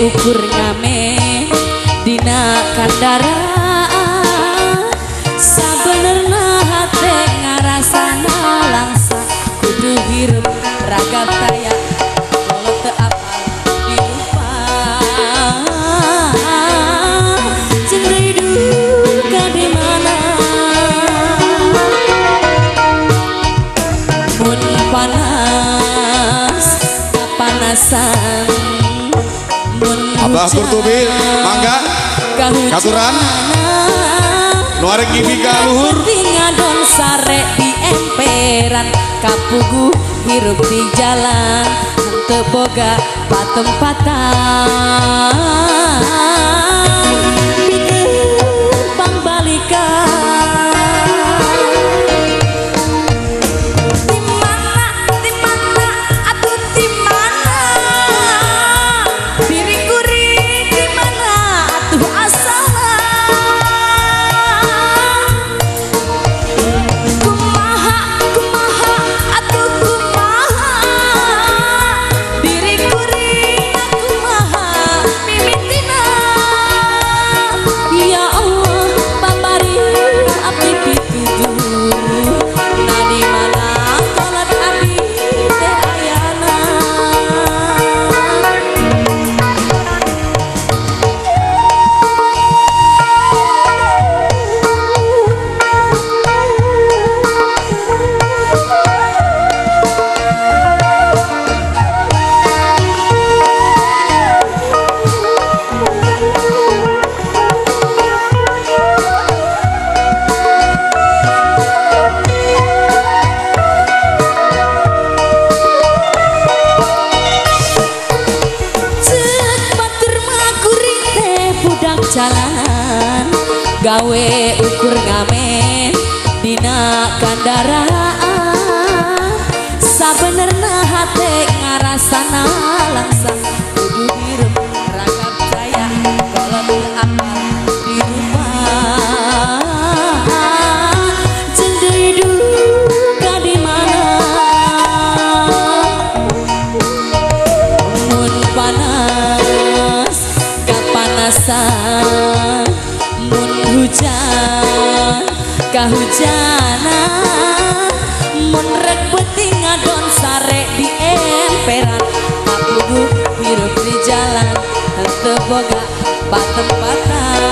ukur ngame dina kandaraan sabenerna hate ngarasana langsa kudu hirup ragap Lah Kurtubi, mangga. Katuran. Nuareng ngibika luhur. Ngadon sare di emperan kapugu hirup di jalan teboga patempatan. gawe ukur ngamen dina kandaraan. Sabenerna hati ngarasana langsung kahujana mun rek beuting ngadon sare di emperan. Aku hirup di jalan teu boga patempatan